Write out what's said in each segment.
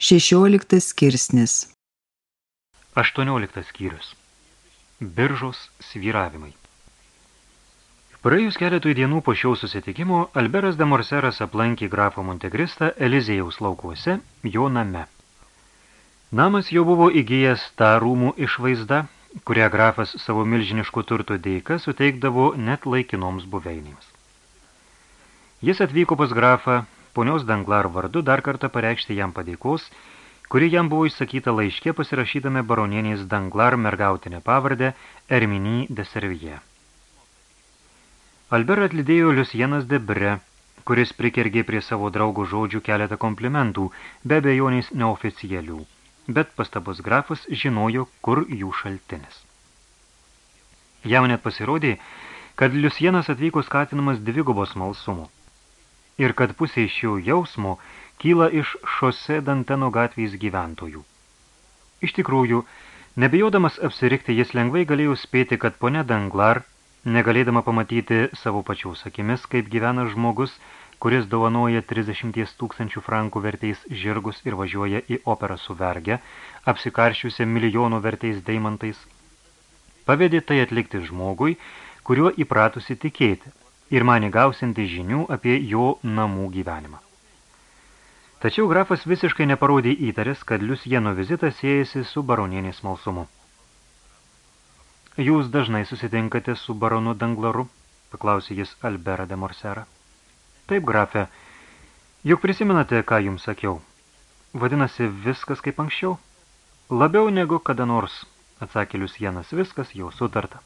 16 skirsnis 18 skyrius Biržos svyravimai Praėjus keletui dienų po šio susitikimo, Alberas de Morseras aplankė grafo Montegristą Elizėjaus laukuose, jo name. Namas jau buvo įgyjęs tą rūmų išvaizdą, kurią grafas savo milžiniškų turtų dėka suteikdavo net laikinoms buveinėms. Jis atvyko pas grafą ponios Danglar vardu dar kartą pareikšti jam padėkos, kuri jam buvo išsakyta laiške pasirašydame baronienės Danglar mergautinę pavardę Erminy de Servije. Albert atlydėjo Liusienas de Bre, kuris prikergė prie savo draugo žodžių keletą komplimentų, be abejonės neoficialių, bet pastabos grafas žinojo, kur jų šaltinis. Jam net pasirodė, kad Liusienas atvyko skatinamas dvigubos malsumo ir kad pusė iš jų jausmo kyla iš šose Danteno gatvės gyventojų. Iš tikrųjų, nebijodamas apsirikti, jis lengvai galėjo spėti, kad ponia Danglar, negalėdama pamatyti savo pačiaus akimis, kaip gyvena žmogus, kuris dovanoja 30 tūkstančių frankų verteis žirgus ir važiuoja į operą su verge, apsikaršiusią milijonų verteis deimantais, pavedė tai atlikti žmogui, kuriuo įpratusi tikėti, ir mane gausinti žinių apie jo namų gyvenimą. Tačiau grafas visiškai neparodė įtarės, kad Liusieno vizitas siejasi su baronienės malsumu. Jūs dažnai susitinkate su baronu Danglaru, paklausė jis Albera de Morsera. Taip, grafe, juk prisimenate, ką jums sakiau. Vadinasi, viskas kaip anksčiau? Labiau negu kada nors, atsakė Liusienas, viskas jau sutarta.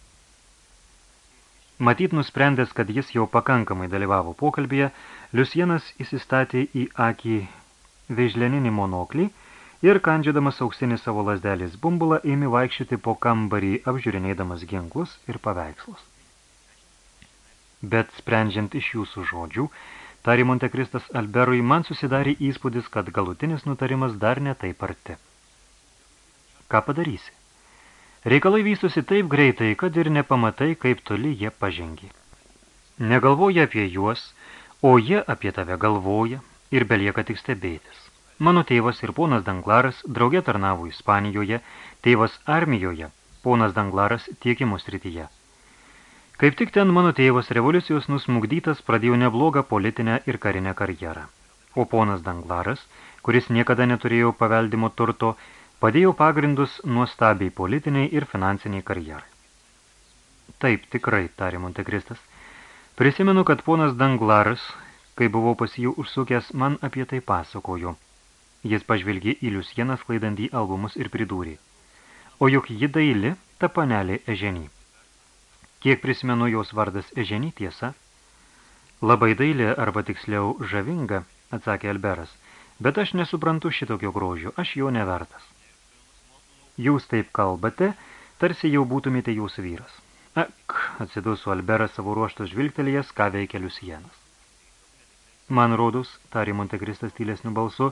Matyt, nusprendęs, kad jis jau pakankamai dalyvavo pokalbėje, Liusienas įsistatė į akį veižleninį monoklį ir, kandžiodamas auksinį savo lasdelės bumbulą, ėmė vaikščioti po kambarį, apžiūrinėdamas ginklus ir paveikslus. Bet sprendžiant iš jūsų žodžių, tarė Montekristas Alberui, man susidarė įspūdis, kad galutinis nutarimas dar ne taip arti. Ką padarysi? Reikalai vystosi taip greitai, kad ir nepamatai, kaip toli jie pažengi. Negalvoja apie juos, o jie apie tave galvoja ir belieka tik stebėtis. Mano tėvas ir ponas Danglaras draugė tarnavo Ispanijoje, tėvas armijoje, ponas Danglaras tiekimo srityje. Kaip tik ten mano tėvas revoliucijos nusmugdytas pradėjo neblogą politinę ir karinę karjerą. O ponas Danglaras, kuris niekada neturėjo paveldimo turto, padėjo pagrindus nuostabiai politiniai ir finansiniai karjerai. Taip, tikrai, tarė Montekristas. Prisimenu, kad ponas Danglaras, kai buvau pas jų užsukęs, man apie tai pasakojo. Jis pažvelgė į Liusieną sklaidantį albumus ir pridūrė. O juk ji daili, ta panelė Eženį. Kiek prisimenu jos vardas Eženį tiesa? Labai dailė arba tiksliau žavinga, atsakė Alberas, bet aš nesuprantu šitokio grožio, aš jo nevertas. Jūs taip kalbate, tarsi jau būtumėte jūsų vyras. Ak, atsiduso Alberas savo ruoštos žvilgtelėjęs, ką veikia Liusienas. Man rodus, tarė Montekristas tylesniu balsu,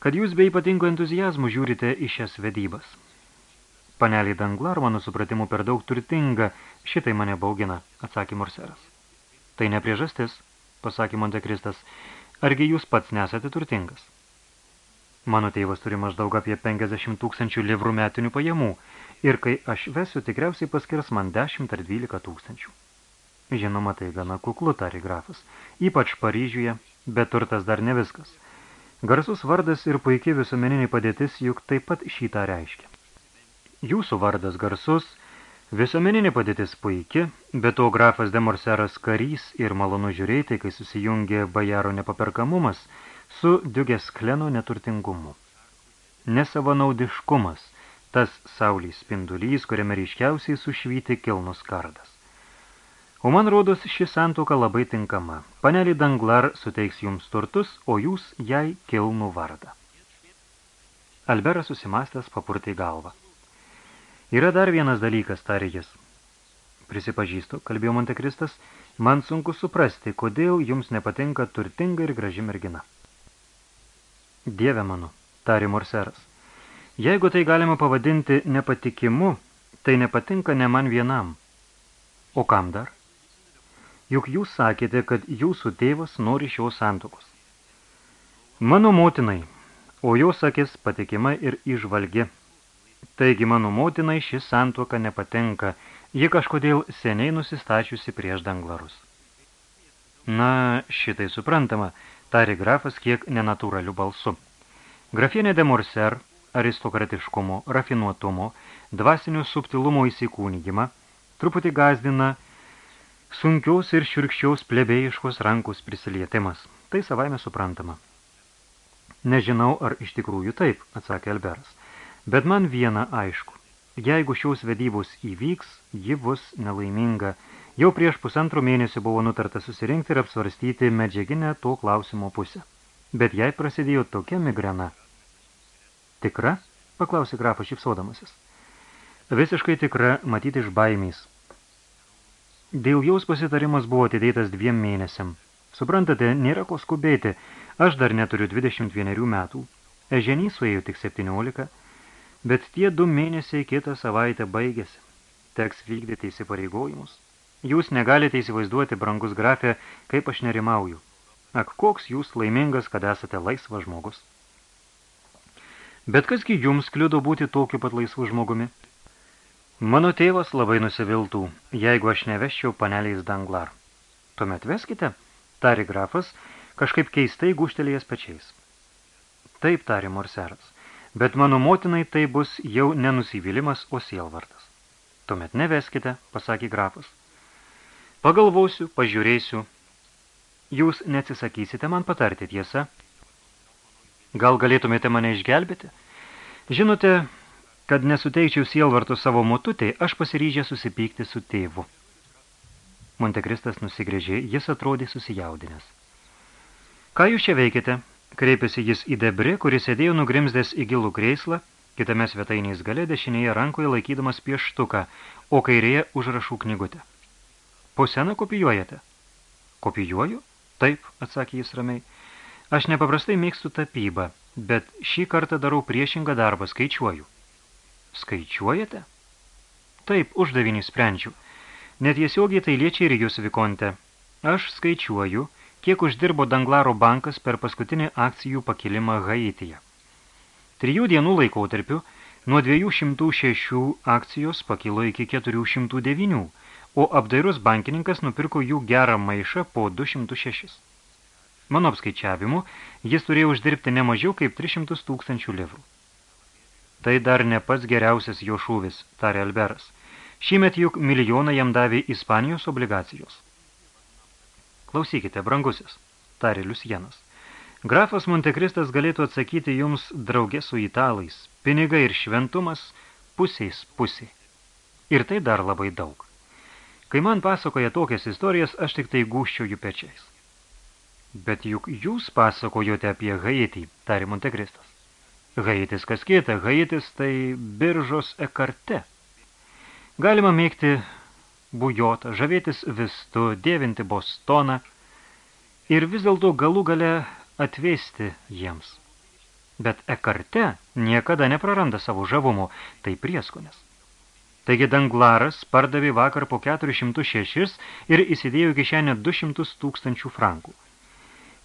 kad jūs be ypatingo entuzijazmų žiūrite į šias vedybas. Panelį Danglar, mano supratimu, per daug turtinga, šitai mane baugina, atsakė Morseras. Tai ne priežastis, pasakė Montekristas, argi jūs pats nesate turtingas? Mano tėvas turi maždaug apie 50 tūkstančių livrų metinių pajamų ir kai aš vesiu, tikriausiai paskirs man 10 ar 12 tūkstančių. Žinoma, tai gana kuklu, tari grafas, ypač Paryžiuje, bet turtas dar ne viskas. Garsus vardas ir puikiai visuomeniniai padėtis juk taip pat šitą reiškia. Jūsų vardas garsus, visuomeninė padėtis puiki, bet to grafas Demorseras karys ir malonu žiūrėti, kai susijungė bajaro nepaperkamumas – su Diugeskleno neturtingumu. Nesavanaudiškumas, tas saulės spindulys, kuriame ryškiausiai sušvyti kilnus kardas. O man rodos, ši santuoka labai tinkama. Panelį Danglar suteiks jums turtus, o jūs jai kilnų vardą. Alberas susimastęs papurtai galvą. Yra dar vienas dalykas, tarė jis. Prisipažįstu, kalbėjo Montekristas, man sunku suprasti, kodėl jums nepatinka turtinga ir graži mergina. Dieve mano, tarė Morseras. Jeigu tai galima pavadinti nepatikimu, tai nepatinka ne man vienam. O kam dar? Juk jūs sakėte, kad jūsų tėvas nori šios santokos. Mano motinai, o jos akis patikima ir išvalgi. Taigi mano motinai ši santuoka nepatinka, ji kažkodėl seniai nusistačiusi prieš danglarus. Na, šitai suprantama, tari grafas kiek nenatūraliu balsu. Grafienė de Morser, aristokratiškumo, rafinuotumo, dvasinių subtilumo įsikūnygimą, truputį gazdina sunkiaus ir šiurkščiaus plebėjiškos rankos prisilietimas. Tai savaime suprantama. Nežinau, ar iš tikrųjų taip, atsakė Alberas. Bet man viena aišku. Jeigu šios vedybos įvyks, ji bus nelaiminga. Jau prieš pusantro mėnesio buvo nutarta susirinkti ir apsvarstyti medžiaginę to klausimo pusę. Bet jai prasidėjo tokia migrena. Tikra? paklausė grafas šipsodamasis. Visiškai tikra, matyti iš baimės. Dėl jaus pasitarimas buvo atidėtas dviem mėnesiam. Suprantate, nėra ko skubėti. Aš dar neturiu 21 metų. Eženys suėjo tik 17 Bet tie du mėnesiai kitą savaitę baigėsi. Teks vykdyti įsipareigojimus. Jūs negalite įsivaizduoti, brangus grafė, kaip aš nerimauju. Ak, koks jūs laimingas, kad esate laisvas žmogus. Bet kasgi jums kliudo būti tokiu pat laisvu žmogumi? Mano tėvas labai nusiviltų, jeigu aš neveščiau paneliais Danglar. Tuomet veskite, tari grafas, kažkaip keistai guštelėjęs pečiais. Taip, tari Morseras bet mano motinai tai bus jau nenusivylimas, o sielvartas. Tuomet neveskite, pasakė grafas. Pagalvosiu, pažiūrėsiu. Jūs neatsisakysite man patarti tiesą? Gal galėtumėte mane išgelbėti? Žinote, kad nesuteikčiau sielvarto savo motutei, aš pasiryžę susipykti su tėvu. Montekristas nusigrėžė, jis atrodė susijaudinęs. Ką jūs čia veikite? Kreipėsi jis į Debrė, kuris sėdėjo nugrimzdęs į gilų kreislą, kitame svetainės gale dešinėje rankoje laikydamas pieštuką, o kairėje užrašų knygutę. Po seną kopijuojate? Kopijuoju? Taip, atsakė jis ramiai. Aš nepaprastai mėgstu tapybą, bet šį kartą darau priešingą darbą, skaičiuoju. Skaičiuojate? Taip, uždavinį sprendžiu. Netiesiogiai tai liečia ir jūs, Vikonte. Aš skaičiuoju – kiek uždirbo Danglaro bankas per paskutinį akcijų pakilimą Haityje. Trijų dienų laikotarpiu nuo 206 akcijos pakilo iki 409, o apdairus bankininkas nupirko jų gerą maišą po 206. Mano apskaičiavimu, jis turėjo uždirbti ne mažiau kaip 300 tūkstančių livrų. Tai dar ne pats geriausias jo šūvis, tarė Alberas. Šįmet juk milijoną jam davė Ispanijos obligacijos. Klausykite, brangusis, tarė Liusienas. Grafas Montekristas galėtų atsakyti jums draugė su italais. Pinigai ir šventumas pusiais pusiai. Ir tai dar labai daug. Kai man pasakoja tokias istorijas, aš tik tai gūščioju pečiais. Bet juk jūs pasakojote apie Haitį, tarė Montekristas. Haitis kas kita, Haitis tai biržos ekarte. Galima mėgti bujotą, žavėtis vistu, dėvinti bostoną ir vis dėlto galų gale atvėsti jiems. Bet ekarte niekada nepraranda savo žavumo, tai prieskonis. Taigi Danglaras pardavė vakar po 406 ir įsidėjo kišenę 200 tūkstančių frankų.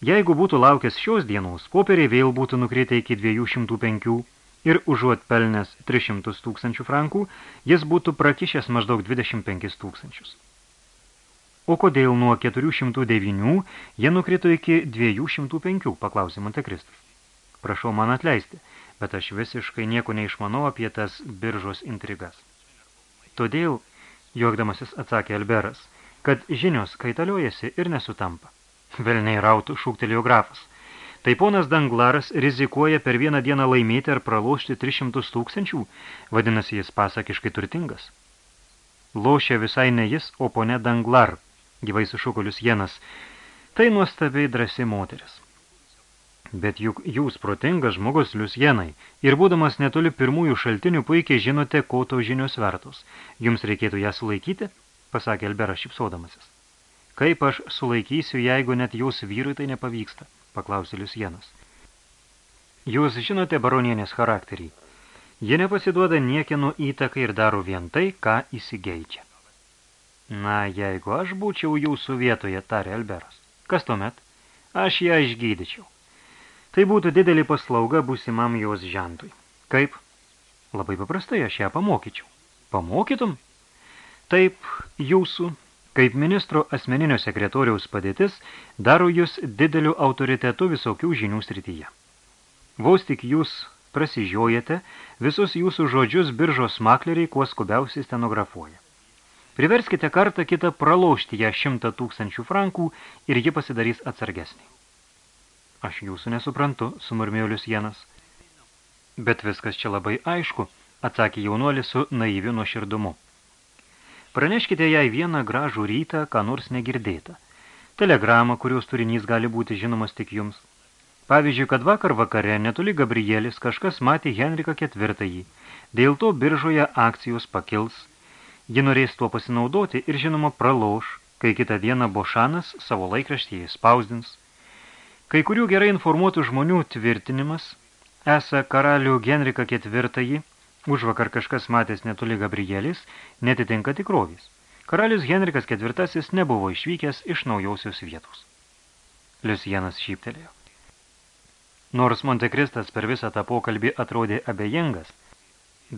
Jeigu būtų laukęs šios dienos, popieriai vėl būtų nukritę iki 205 ir užuot pelnęs 300 tūkstančių frankų, jis būtų prakišęs maždaug 25 tūkstančius. O kodėl nuo 409 jie nukrito iki 205, paklausė Montekristas. Prašau man atleisti, bet aš visiškai nieko neišmanau apie tas biržos intrigas. Todėl, juokdamasis atsakė Alberas, kad žinios kaitaliojasi ir nesutampa. Velniai rautų šūktelėjo grafas – Tai ponas Danglaras rizikuoja per vieną dieną laimėti ar pralošti 300 tūkstančių, vadinasi jis pasakiškai turtingas. Lošia visai ne jis, o ponė Danglar, gyvai sušukolius jenas. Tai nuostabiai drąsi moteris. Bet juk jūs protingas žmogus Liusjenai ir būdamas netoli pirmųjų šaltinių puikiai žinote, ko to žinios vertos. Jums reikėtų ją sulaikyti, pasakė Alberas šipsodamasis. Kaip aš sulaikysiu, jeigu net jūs vyrui tai nepavyksta? paklausė Liusienas. Jūs žinote baronienės charakterį. Ji nepasiduoda niekieno įtakai ir daro vien tai, ką įsigeičia. Na, jeigu aš būčiau jūsų vietoje, tarė Alberas. Kas tuomet? Aš ją išgydyčiau. Tai būtų didelį paslauga būsimam jos žentui. Kaip? Labai paprastai aš ją pamokyčiau. Pamokytum? Taip, jūsų, kaip ministro asmeninio sekretoriaus padėtis, daro jūs dideliu autoritetu visokių žinių srityje. Vos tik jūs prasižiojate, visus jūsų žodžius biržos makleriai kuo skubiausiai stenografuoja. Priverskite kartą kitą pralaužti ją šimtą tūkstančių frankų ir ji pasidarys atsargesnį. Aš jūsų nesuprantu, sumurmėjo Liusienas. Bet viskas čia labai aišku, atsakė jaunuolis su naiviu nuoširdumu. Praneškite jai vieną gražų rytą, ką nors negirdėta. Telegramą, kurios turinys gali būti žinomas tik jums. Pavyzdžiui, kad vakar vakare netoli Gabrielis kažkas matė Henriką ketvirtąjį. Dėl to biržoje akcijos pakils. Ji norės tuo pasinaudoti ir žinoma pralauš, kai kitą dieną Bošanas savo laikraštyje spausdins. Kai kurių gerai informuotų žmonių tvirtinimas, esą karalių Genrika ketvirtąjį, už vakar kažkas matęs netoli Gabrielis, netitinka tikrovės. Karalius Henrikas ketvirtasis nebuvo išvykęs iš naujausios vietos. Liusienas šyptelėjo. Nors Montekristas per visą tą pokalbį atrodė abejengas,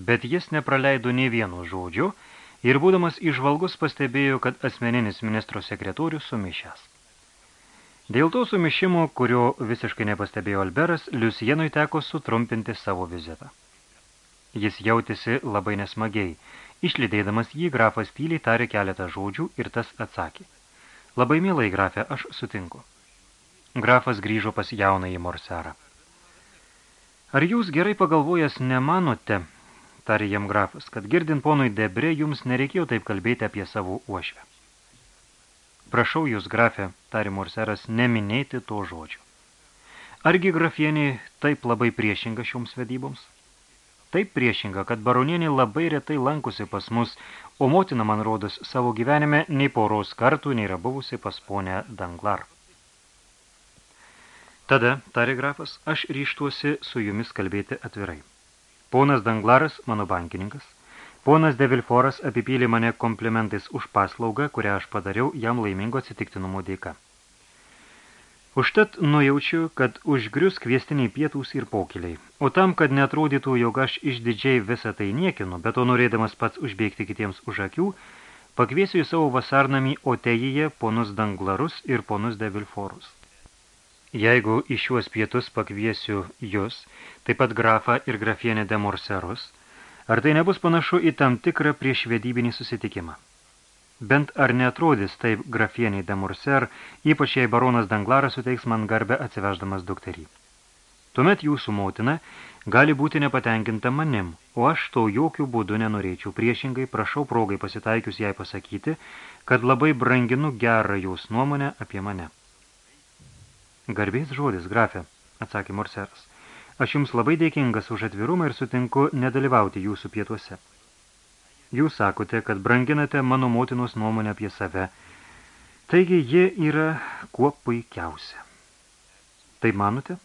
bet jis nepraleido nei vieno žodžio ir būdamas išvalgus pastebėjo, kad asmeninis ministro sekretorius sumišęs. Dėl to sumišimo, kurio visiškai nepastebėjo Alberas, Liusienui teko sutrumpinti savo vizitą. Jis jautėsi labai nesmagiai. Išlydėdamas jį, grafas tyliai tarė keletą žodžių ir tas atsakė. Labai mielai, grafė, aš sutinku. Grafas grįžo pas jaunąjį morserą. Ar jūs gerai pagalvojęs nemanote, tarė jam grafas, kad girdint ponui Debre jums nereikėjo taip kalbėti apie savo uošvę? Prašau jūs, grafė, tarė morseras, neminėti to žodžio. Argi grafienė taip labai priešinga šioms vedyboms? Taip priešinga, kad baronienė labai retai lankusi pas mus, o motina, man rodos, savo gyvenime nei poros kartų nėra buvusi pas ponę Danglar. Tada, tarė grafas, aš ryštuosi su jumis kalbėti atvirai. Ponas Danglaras, mano bankininkas, ponas Devilforas apipylė mane komplimentais už paslaugą, kurią aš padariau jam laimingo atsitiktinumo dėka. Užtat nujaučiu, kad užgrius kviestiniai pietūs ir pokeliai, o tam, kad netrodytų, jog aš išdidžiai visą tai niekinu, bet to norėdamas pats užbėgti kitiems už akių, pakviesiu į savo vasarnamį Otejyje ponus Danglarus ir ponus Devilforus. Jeigu į šiuos pietus pakviesiu jūs, taip pat grafą ir grafienę de Morserus, ar tai nebus panašu į tam tikrą priešvedybinį susitikimą? Bent ar neatrodys taip grafieniai de Morser, ypač jei baronas Danglaras suteiks man garbę atsiveždamas dukterį. Tuomet jūsų motina gali būti nepatenkinta manim, o aš to jokių būdų nenorėčiau. Priešingai prašau progai pasitaikius jai pasakyti, kad labai branginu gerą jūs nuomonę apie mane. Garbės žodis, grafė, atsakė Morseras. Aš jums labai dėkingas už atvirumą ir sutinku nedalyvauti jūsų pietuose. Jūs sakote, kad branginate mano motinos nuomonę apie save, taigi ji yra kuo puikiausia. Tai manote?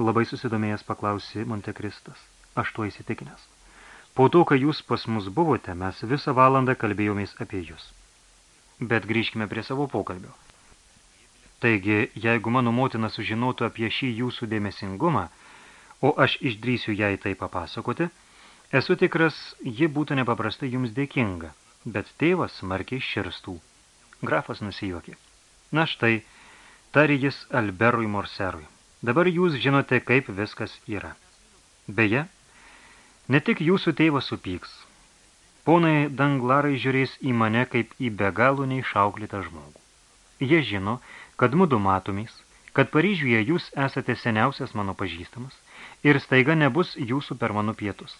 Labai susidomėjęs paklausė Montekristas. Aš tuo įsitikinęs. Po to, kai jūs pas mus buvote, mes visą valandą kalbėjomės apie jūs. Bet grįžkime prie savo pokalbio. Taigi, jeigu mano motina sužinotų apie šį jūsų dėmesingumą, o aš išdrysiu jai tai papasakoti, esu tikras, ji būtų nepaprastai jums dėkinga, bet tėvas smarkiai širstų. Grafas nusijuokė. Na štai, tari jis Alberui Morserui. Dabar jūs žinote, kaip viskas yra. Beje, ne tik jūsų tėvas supyks. Ponai Danglarai žiūrės į mane kaip į be galų neišauklitą žmogų. Jie žino, kad mudu matomės, kad Paryžiuje jūs esate seniausias mano pažįstamas ir staiga nebus jūsų per mano pietus.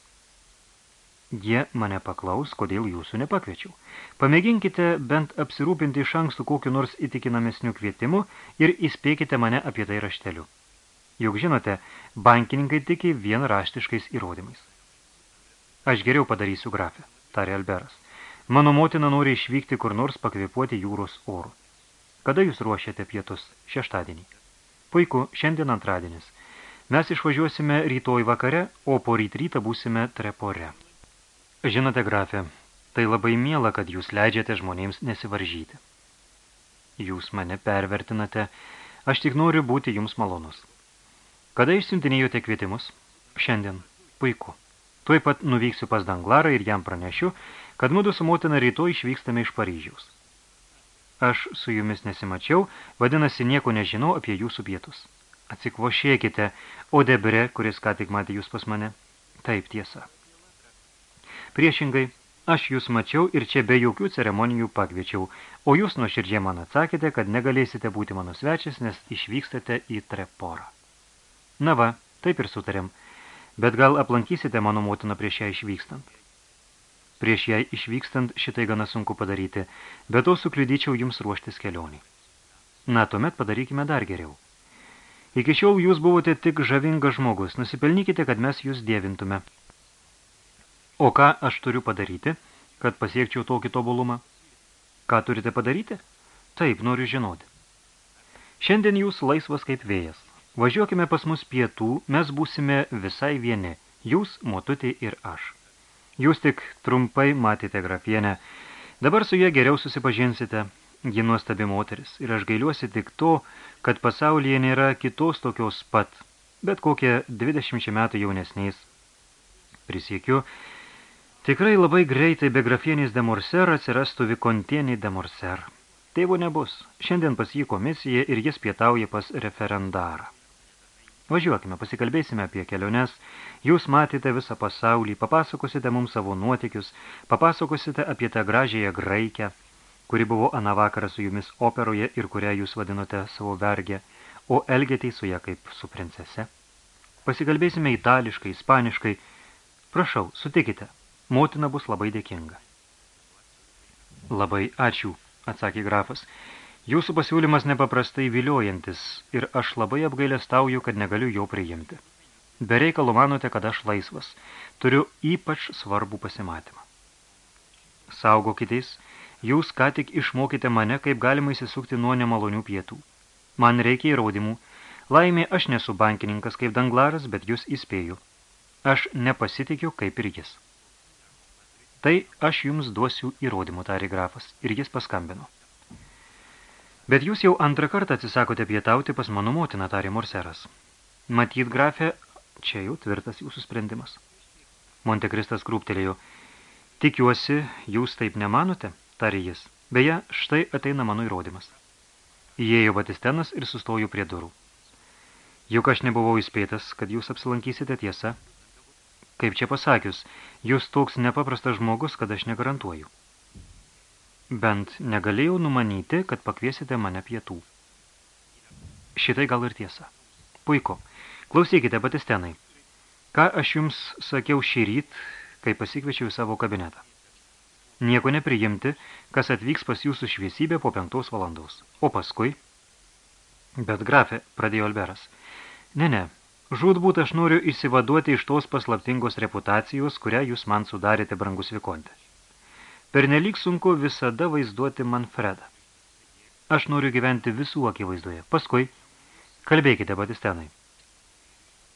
Jie mane paklaus, kodėl jūsų nepakviečiau. Pamėginkite bent apsirūpinti iš anksto kokiu nors įtikinamesnių kvietimų ir įspėkite mane apie tai rašteliu. Juk žinote, bankininkai tiki vien raštiškais įrodymais. Aš geriau padarysiu grafę, tarė Alberas. Mano motina nori išvykti kur nors pakvėpuoti jūros orų. Kada jūs ruošiate pietus? Šeštadienį. Puiku, šiandien antradienis. Mes išvažiuosime rytoj vakare, o po ryt rytą būsime trepore. Žinote, grafė, tai labai miela, kad jūs leidžiate žmonėms nesivaržyti. Jūs mane pervertinate, aš tik noriu būti jums malonus. Kada išsiuntinėjote kvietimus? Šiandien. Puiku. Tuoj pat nuvyksiu pas Danglarą ir jam pranešiu, kad mudu su motina rytoj išvykstame iš Paryžiaus. Aš su jumis nesimačiau, vadinasi, nieko nežinau apie jūsų pietus. Atsikvošėkite, o debre, kuris ką tik matė jūs pas mane. Taip tiesa. Priešingai, aš jūs mačiau ir čia be jokių ceremonijų pakviečiau, o jūs nuoširdžiai man atsakėte, kad negalėsite būti mano svečias, nes išvykstate į Treporą. Na va, taip ir sutarėm, bet gal aplankysite mano motiną prieš ją išvykstant. Prieš jai išvykstant šitai gana sunku padaryti, bet to sukliudyčiau jums ruoštis kelionį. Na, tuomet padarykime dar geriau. Iki šiol jūs buvote tik žavingas žmogus, nusipelnykite, kad mes jūs dievintume. O ką aš turiu padaryti, kad pasiekčiau tokį tobulumą? Ką turite padaryti? Taip, noriu žinoti. Šiandien jūs laisvas kaip vėjas. Važiuokime pas mus pietų, mes būsime visai vieni, jūs, motutė ir aš. Jūs tik trumpai matėte grafienę, dabar su jie geriau susipažinsite, ji nuostabi moteris, ir aš gailiuosi tik to, kad pasaulyje nėra kitos tokios pat, bet kokie 20 metų jaunesniais. Prisiekiu, tikrai labai greitai be grafienės de Morser atsirastų vikontieniai de Morser. Tėvo nebus, šiandien pas jį komisija ir jis pietauja pas referendarą. Važiuokime, pasikalbėsime apie keliones, jūs matėte visą pasaulį, papasakosite mums savo nuotykius, papasakosite apie tą gražiąją graikę, kuri buvo aną vakarą su jumis operoje ir kurią jūs vadinote savo vergę, o elgėtei su ją kaip su princese. Pasikalbėsime itališkai, ispaniškai. Prašau, sutikite, motina bus labai dėkinga. Labai ačiū, atsakė grafas. Jūsų pasiūlymas nepaprastai viliojantis ir aš labai apgailestauju, kad negaliu jo priimti. Be reikalo manote, kad aš laisvas. Turiu ypač svarbų pasimatymą. Saugokitės, Jūs ką tik išmokite mane, kaip galima įsisukti nuo nemalonių pietų. Man reikia įrodymų. Laimė, aš nesu bankininkas kaip danglaras, bet jūs įspėju. Aš nepasitikiu kaip ir jis. Tai aš jums duosiu įrodymų, tarė grafas, ir jis paskambino. Bet jūs jau antrą kartą atsisakote pietauti pas mano motiną, tarė Morseras. Matyt, grafė, čia jau tvirtas jūsų sprendimas. Montekristas krūptelėjo. Tikiuosi, jūs taip nemanote? Tarė jis. Beje, štai ateina mano įrodymas. Įėjo Batistenas ir sustojo prie durų. Juk aš nebuvau įspėtas, kad jūs apsilankysite tiesa. Kaip čia pasakius, jūs toks nepaprastas žmogus, kad aš negarantuoju. Bent negalėjau numanyti, kad pakviesite mane pietų. Šitai gal ir tiesa. Puiku. Klausykite, Batistenai. Ką aš jums sakiau šį ryt, kai pasikviečiau į savo kabinetą? Nieko nepriimti, kas atvyks pas jūsų šviesybę po penktos valandos. O paskui? Bet grafė, pradėjo Alberas. Ne, ne, žūtbūt aš noriu įsivaduoti iš tos paslaptingos reputacijos, kurią jūs man sudarėte, brangus Vikonte. Pernelyg sunku visada vaizduoti Manfredą. Aš noriu gyventi visų akivaizdoje. Paskui, kalbėkite, Batistenai.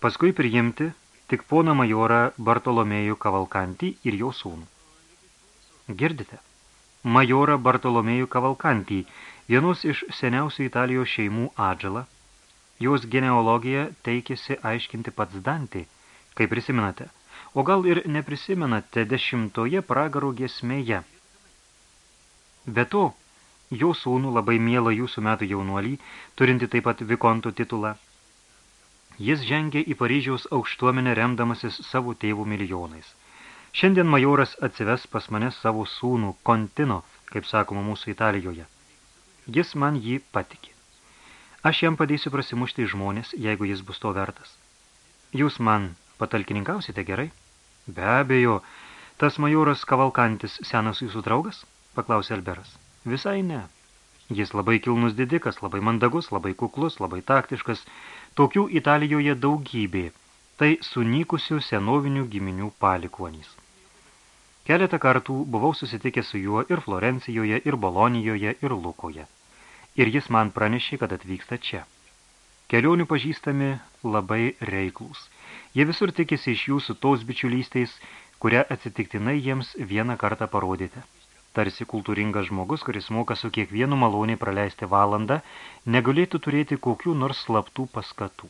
Paskui priimti tik poną majorą Bartolomėjų Kavalkantį ir jo sūnų. Girdite? Majorą Bartolomėjų Kavalkantį, vienus iš seniausių Italijos šeimų atžalą. Jos genealogija teikėsi aiškinti pats Dantį, kaip prisimenate. O gal ir neprisimenate dešimtoje pragaro giesmėje. Be to, jo sūnų labai mielą jūsų metų jaunuolį, turinti taip pat Vikonto titulą. Jis žengė į Paryžiaus aukštuomenę remdamasis savo tėvų milijonais – Šiandien majoras atsives pas mane savo sūnų, Kontino, kaip sakoma mūsų Italijoje. Jis man jį patikė. Aš jam padėsiu prasimušti žmonės, jeigu jis bus to vertas. Jūs man patalkininkausite gerai? Be abejo, tas majoras Kavalkantis senas jūsų draugas? Paklausė Alberas. Visai ne. Jis labai kilnus didikas, labai mandagus, labai kuklus, labai taktiškas. Tokių Italijoje daugybė. Tai sunykusių senovinių giminių palikuonys. Keletą kartų buvau susitikęs su juo ir Florencijoje, ir Bolonijoje, ir Lukoje. Ir jis man pranešė, kad atvyksta čia. Kelionių pažįstami labai reiklus. Jie visur tikisi iš jūsų tos bičiulystės, kurią atsitiktinai jiems vieną kartą parodėte. Tarsi kultūringas žmogus, kuris moka su kiekvienu maloniai praleisti valandą, negalėtų turėti kokių nors slaptų paskatų.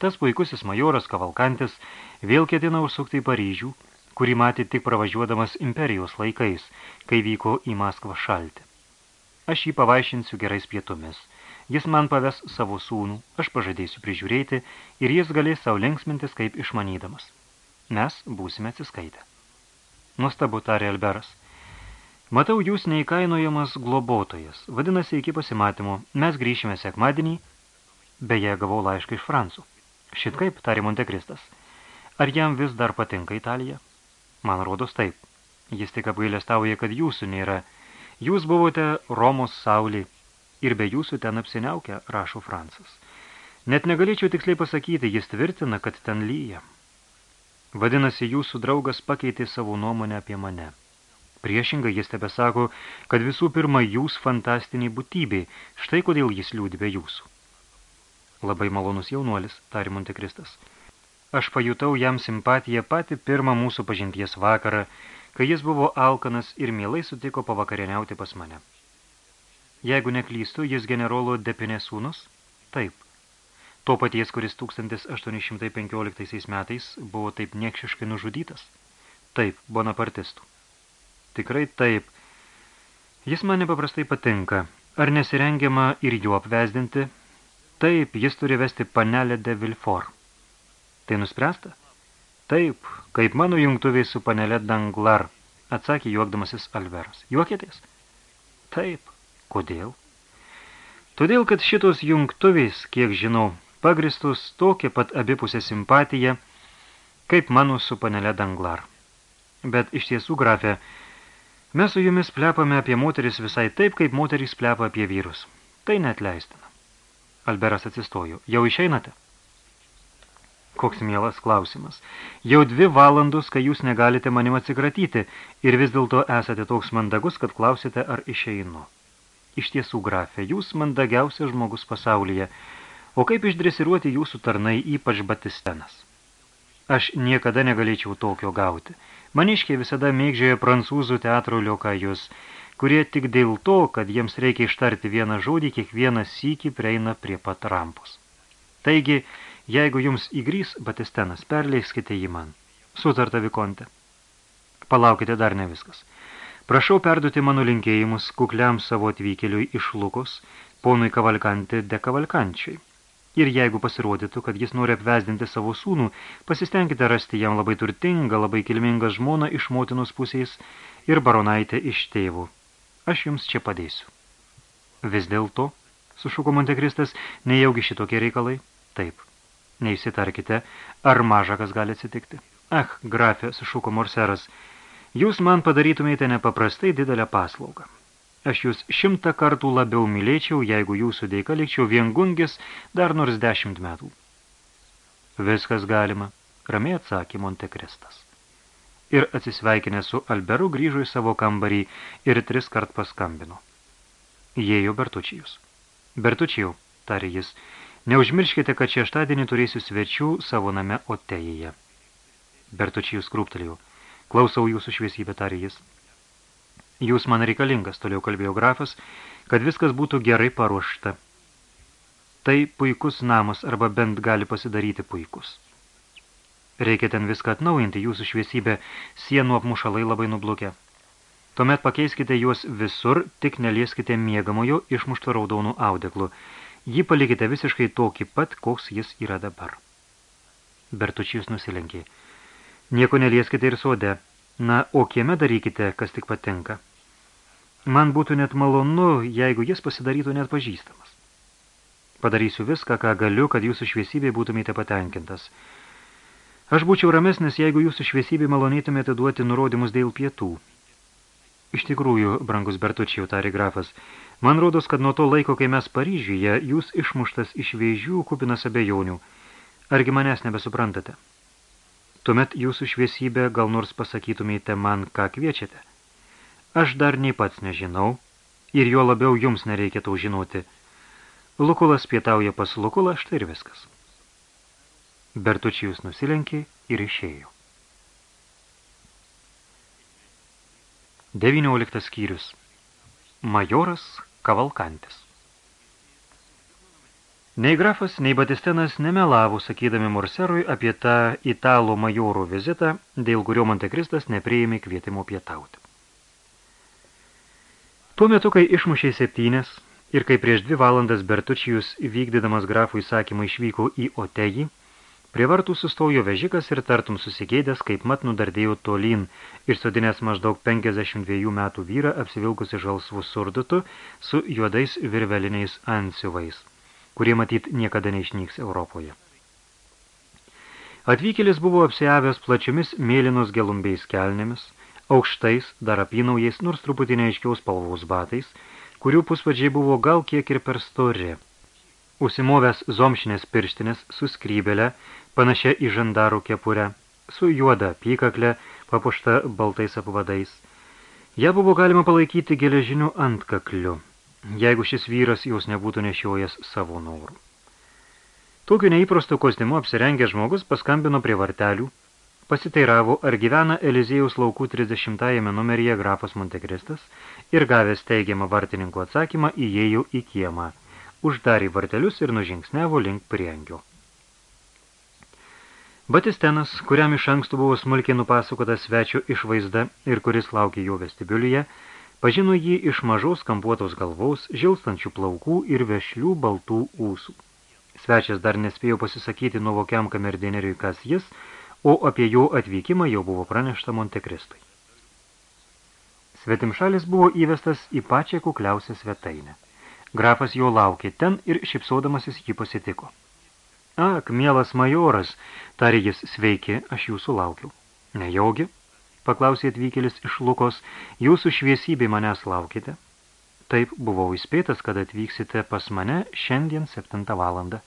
Tas puikusis majoras Kavalkantis vėl ketina užsukti į Paryžių, kurį matė tik pravažiuodamas imperijos laikais, kai vyko į Maskvą šalti. Aš jį pavaišinsiu gerais pietumis. Jis man paves savo sūnų, aš pažadėsiu prižiūrėti ir jis galės savo linksmintis kaip išmanydamas. Mes būsime atsiskaitę. Nuostabu, tarė Alberas. Matau, jūs neįkainojamas globotojas. Vadinasi, iki pasimatymo. Mes grįšime sekmadienį. Beje, gavau laišką iš Francų. Šit kaip, tarė Montekristas. Ar jam vis dar patinka Italija? Man rodos taip. Jis tik apgailestauja, kad jūsų nėra. Jūs buvote Romos saulė ir be jūsų ten apsiniaukę, rašo Francas. Net negalėčiau tiksliai pasakyti, jis tvirtina, kad ten lyja. Vadinasi, jūsų draugas pakeitė savo nuomonę apie mane. Priešingai jis tebe sako, kad visų pirma jūs fantastiniai būtybė, štai kodėl jis liūdi be jūsų. Labai malonus jaunuolis, tari Montekristas. Aš pajutau jam simpatiją patį pirmą mūsų pažinties vakarą, kai jis buvo alkanas ir mielai sutiko pavakarieniauti pas mane. Jeigu neklystu, jis generolo Depinė sūnus? Taip. To paties, kuris 1815 metais buvo taip niekšiškai nužudytas? Taip, bonapartistų. Tikrai taip. Jis man nepaprastai patinka. Ar nesirengiama ir juo apvesdinti? Taip, jis turi vesti panelę de Vilfort. Tai nuspręsta? Taip, kaip mano jungtuviai su panelė Danglar, atsakė juokdamasis Alveras. Juokėtės? Taip. Kodėl? Todėl, kad šitos jungtuviais, kiek žinau, pagristus tokia pat abipusė simpatija, kaip mano su panelė Danglar. Bet iš tiesų, grafė, mes su jumis plepame apie moteris visai taip, kaip moterys plepa apie vyrus. Tai net leistina. Alberas atsistojo. Jau išeinate? Koks mielas klausimas. Jau dvi valandus, kai jūs negalite manim atsikratyti ir vis dėlto esate toks mandagus, kad klausite, ar išeinu. Iš tiesų, grafė, jūs mandagiausias žmogus pasaulyje. O kaip išdresiruoti jūsų tarnai, ypač batistenas? Aš niekada negalėčiau tokio gauti. Maniškiai visada mėgdžioja prancūzų teatro liokajus, kurie tik dėl to, kad jiems reikia ištarti vieną žodį, kiekvieną sykį prieina prie pat rampos. Taigi, Jeigu jums įgrys Batistenas, perleiskite jį man. Sutarta Vikonte. Palaukite dar ne viskas. Prašau perduoti mano linkėjimus kukliam savo atvykėliui iš Lukos, ponui Kavalkantį de Kavalkančiui. Ir jeigu pasirodytų, kad jis nori apvesdinti savo sūnų, pasistengkite rasti jam labai turtingą, labai kilmingą žmoną iš motinos pusės ir baronaitę iš tėvų. Aš jums čia padėsiu. Vis dėlto, sušuko Montekristas, nejaugi šitokie reikalai? Taip. Neįsitarkite, ar maža kas gali atsitikti. Ach, grafė, sušuko Morseras, jūs man padarytumėte nepaprastai didelę paslaugą. Aš jūs šimtą kartų labiau mylėčiau, jeigu jūsų dėka likčiau viengungis dar nors dešimt metų. Viskas galima, ramiai atsakė Montekristas. Ir atsisveikinę su Alberu grįžo į savo kambarį ir tris kart paskambino. Jėjo Bertučijus. Bertučijau, tarė jis, Neužmirškite, kad šeštadienį turėsiu svečių savo name Otejėje. Bertučijus krūptelėjau. Klausau jūsų šviesybę, tarė jis. Jūs man reikalingas, toliau kalbėjo grafas, kad viskas būtų gerai paruošta. Tai puikus namas, arba bent gali pasidaryti puikus. Reikia ten viską atnaujinti, jūsų šviesybė, sienų apmušalai labai nublukę. Tuomet pakeiskite juos visur, tik nelieskite miegamojo išmušto raudonų audeklų – Jį palikite visiškai tokį pat, koks jis yra dabar. Bertučijus nusilenkė. Nieko nelieskite ir sode. Na, o kieme darykite, kas tik patinka. Man būtų net malonu, jeigu jis pasidarytų net pažįstamas. Padarysiu viską, ką galiu, kad jūsų šviesybė būtumėte patenkintas. Aš būčiau ramesnis, jeigu jūsų šviesybė malonėtumėte duoti nurodymus dėl pietų. Iš tikrųjų, brangus Bertučiau, tarė grafas, Man rodos, kad nuo to laiko, kai mes Paryžiuje, jūs išmuštas iš vėžių kupinas abejonių. Argi manęs nebesuprantate? Tuomet jūsų šviesybė gal nors pasakytumėte man, ką kviečiate. Aš dar nei pats nežinau, ir jo labiau jums nereikia tau žinoti. Lukulas pietauja pas Lukulą, štai ir viskas. Bertučijus nusilenkė ir išėjo. 19 skyrius. Majoras Kavalkantis. Nei grafas, nei Batistenas nemelavo, sakydami Morserui apie tą italų majorų vizitą, dėl kurio Montekristas nepriėmė kvietimo pietauti. Tuo metu, kai išmušė septynės ir kai prieš dvi valandas Bertučijus vykdydamas grafų įsakymą išvyko į Otejį, prie vartų sustojo vežikas ir tartum susigėdęs, kaip mat nudardėjo tolyn ir sodinės maždaug 52 metų vyrą apsivilkusi žalsvų surdutu su juodais virveliniais ansiuvais kurie matyt niekada neišnyks Europoje. Atvykėlis buvo apsiavęs plačiomis mėlynos gelumbiais kelnėmis, aukštais, dar apynaujais, nors truputį neaiškiaus spalvos batais, kurių puspadžiai buvo gal kiek ir per stori. Užsimovęs zomšinės pirštinės su skrybelė, panašia į žandarų kepurę, su juoda pykaklė, papušta baltais apvadais. Ja buvo galima palaikyti geležiniu antkakliu jeigu šis vyras jos nebūtų nešiojęs savo norų. Tokiu neįprastu kostiumu apsirengęs žmogus paskambino prie vartelių, pasiteiravo, ar gyvena Elizėjaus laukų 30-ame numeryje grafas Montekristas ir gavęs teigiamą vartininko atsakymą įėjo į kiemą, uždarė vartelius ir nužingsnevo link priengio. Batistenas, kuriam iš anksto buvo smulkiai nupasakota svečio išvaizda ir kuris laukė jo vestibiulyje, Pažino jį iš mažos kampuotos galvaus, žilstančių plaukų ir vešlių baltų ūsų. Svečias dar nespėjo pasisakyti nuovokiam kamerdineriui, kas jis, o apie jo atvykimą jau buvo pranešta Montekristui. Svetimšalis buvo įvestas į pačią kukliausią svetainę. Grafas jo laukė ten ir šipsodamasis jį pasitiko. Ak, mielas majoras, tarė jis, sveiki, aš jūsų laukiau. Nejaugi, paklausė atvykėlis iš Lukos, jūsų šviesybė manęs laukite? Taip, buvau įspėtas, kad atvyksite pas mane šiandien 7 valandą.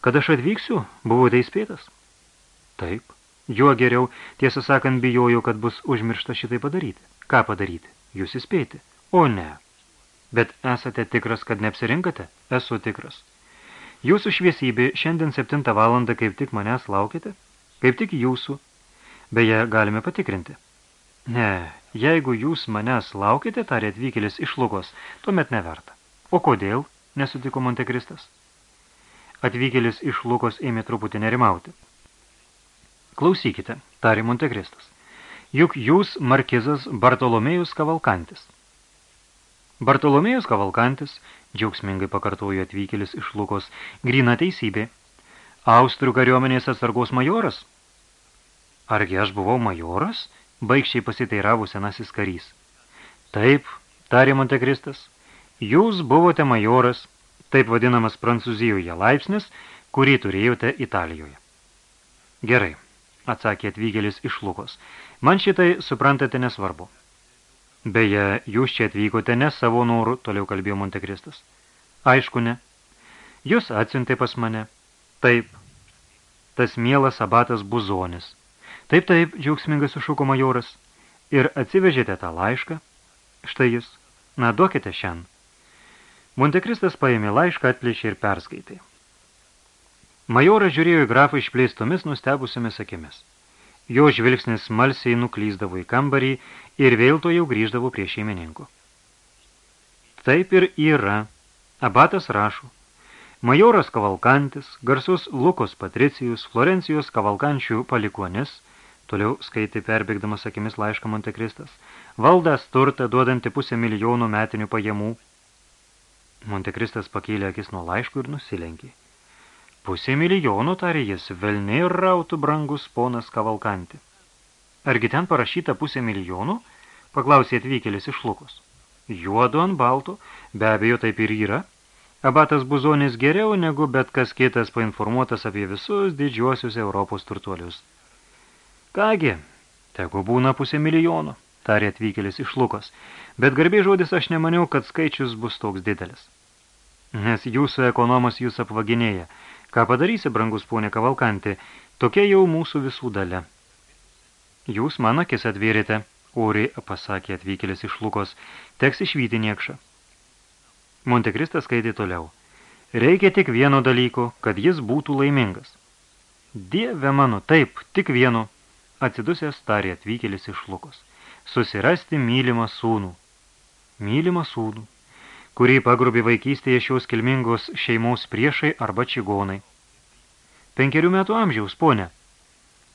Kad aš atvyksiu, buvote įspėtas? Taip. Juo geriau, tiesą sakant, bijojau, kad bus užmiršta šitai padaryti. Ką padaryti? Jūs įspėti. O ne. Bet esate tikras, kad neapsirinkate? Esu tikras. Jūsų šviesybė šiandien 7 valandą kaip tik manęs laukite? Kaip tik jūsų, Beje, galime patikrinti. Ne, jeigu jūs manęs laukite, tarė atvykėlis iš Lugos, tuomet neverta. O kodėl, nesutiko Montekristas? Atvykėlis iš Lukos ėmė truputį nerimauti. Klausykite, tarė Montekristas. Juk jūs markizas Bartolomėjus Kavalkantis. Bartolomėjus Kavalkantis, džiaugsmingai pakartojo atvykėlis iš Lukos, grina teisybė. Austrų kariuomenės atsargos majoras – Argi aš buvau majoras? Baigščiai pasiteiravų senasis karys. Taip, tarė Montekristas, jūs buvote majoras, taip vadinamas Prancūzijoje laipsnis, kurį turėjote Italijoje. Gerai, atsakė atvykėlis iš Lukos. Man šitai, suprantate, nesvarbu. Beje, jūs čia atvykote ne savo norų, toliau kalbėjo Montekristas. Aišku, ne. Jūs atsiuntė pas mane. Taip, tas mielas abatas buzonis – Taip, taip, džiaugsmingai sušuko majoras. Ir atsivežėte tą laišką? Štai jis. Na, duokite šiandien. Montekristas paėmė laišką, atplėšė ir perskaitė. Majoras žiūrėjo į grafą išplėstomis nustebusiamis akimis. Jo žvilgsnis smalsiai nuklyzdavo į kambarį ir vėl to jau grįždavo prie šeimininkų. Taip ir yra. Abatas rašo. Majoras Kavalkantis, garsus Lukos Patricijus, Florencijos Kavalkančių palikuonis – Toliau skaitė perbėgdamas akimis laišką Montekristas. Valdas turtą duodanti pusę milijonų metinių pajamų. Montekristas pakėlė akis nuo laiškų ir nusilenkė. Pusė milijonų, tarė jis, velniai rautų brangus ponas Kavalkanti. Argi ten parašyta pusė milijonų? Paklausė atvykėlis iš Lukos. Juodu ant balto, be abejo taip ir yra. Abatas Buzonis geriau negu bet kas kitas painformuotas apie visus didžiuosius Europos turtuolius. Kągi, tegu būna pusė milijono, tarė atvykėlis iš Lukos, bet garbiai žodis aš nemaniau, kad skaičius bus toks didelis. Nes jūsų ekonomas jūs apvaginėja. Ką padarysi, brangus ponė Kavalkanti, tokia jau mūsų visų dalia. Jūs man akis atvėrėte, oriai pasakė atvykėlis iš Lukos, teks išvyti niekšą. Montekristas skaitė toliau. Reikia tik vieno dalyko, kad jis būtų laimingas. Dieve mano, taip, tik vieno, atsidusęs tarė atvykėlis iš Lukos. Susirasti mylimą sūnų. Mylimą sūnų. Kurį pagrubė vaikystėje šios kilmingos šeimos priešai arba čigonai. Penkerių metų amžiaus, ponė,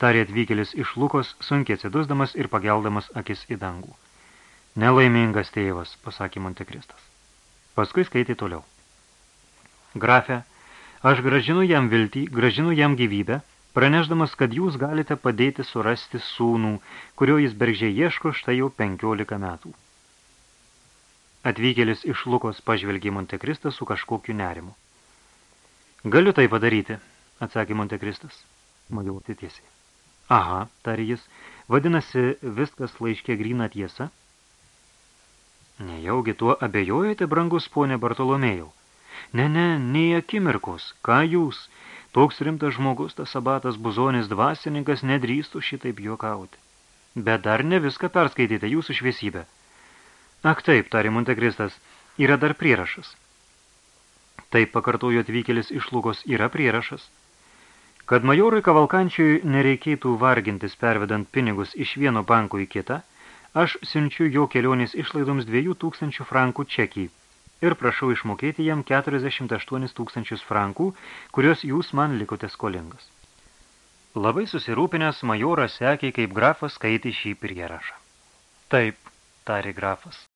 tarė atvykėlis iš Lukos, sunkiai atsidusdamas ir pageldamas akis į dangų. Nelaimingas tėvas, pasakė Montekristas. Paskui skaitė toliau. Grafe, aš gražinu jam viltį, gražinu jam gyvybę, pranešdamas, kad jūs galite padėti surasti sūnų, kurio jis bergžiai ieško štai jau penkiolika metų. Atvykėlis iš Lukos pažvelgė Montekristas su kažkokiu nerimu. Galiu tai padaryti, atsakė Montekristas. Majauti tiesiai. Aha, tarė jis, vadinasi, viskas laiškė grįna tiesa? Nejaugi tuo abejojate, brangus ponė Bartolomėjau? Ne, ne, nei akimirkos, ką jūs, toks rimtas žmogus, tas abatas buzonis dvasininkas, nedrįstų šitaip juokauti. Bet dar ne viską perskaitėte jūsų šviesybę. Ak taip, tarė Montekristas, yra dar prierašas. Taip pakartojo atvykėlis iš Lugos, yra prierašas. Kad majorui Kavalkančiui nereikėtų vargintis pervedant pinigus iš vieno banko į kitą, aš siunčiu jo kelionės išlaidoms 2000 frankų čekį ir prašau išmokėti jam 48 tūkstančius frankų, kurios jūs man likote skolingas. Labai susirūpinęs majoras sekė, kaip grafas skaitė šį prierašą. Taip, tarė grafas.